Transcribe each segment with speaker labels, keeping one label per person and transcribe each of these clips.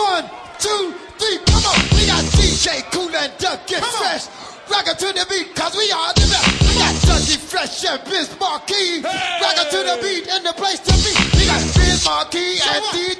Speaker 1: One, two, three, come on. We got DJ Kool and Dougie Fresh. Rock to the beat, cause we are the best. We got Dougie Fresh and Biz Markie. Hey. Rock to the beat and the place to be. We got Biz Markie and DJ.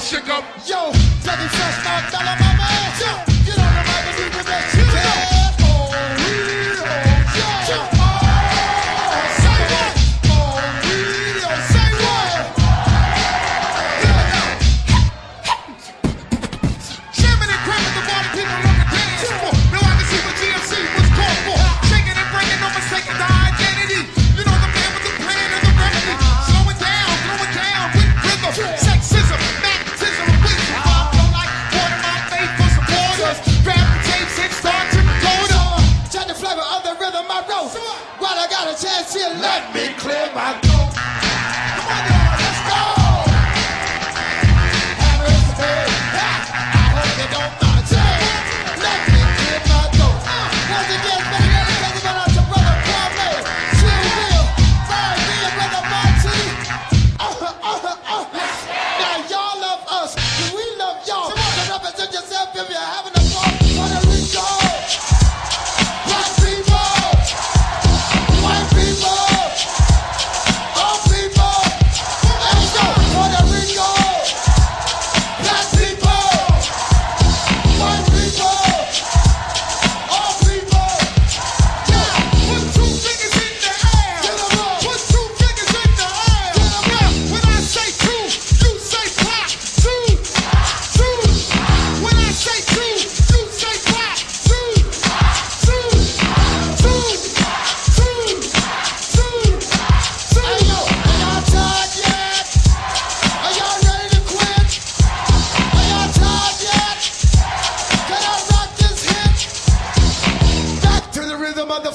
Speaker 2: shook up.
Speaker 1: Yo, Dougie Fresh, my fella, my man. Yo, get on the mic and do the best you can. let me clear my throat.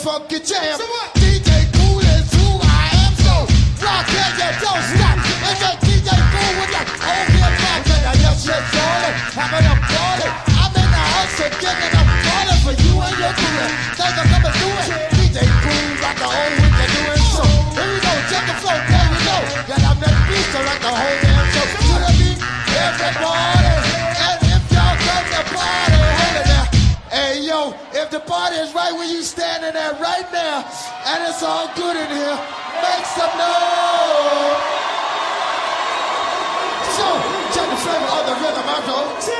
Speaker 1: funky jam. DJ Kool is who I am, so rock it, yeah, don't stop. It's a DJ Kool with the old man rock, and I just yes, darling, having a party. I'm in the house, and giving a party for you and your crew. Think about right now, and it's all good in here. Make some noise. So, check the flavor of the rhythm, I go.